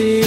masih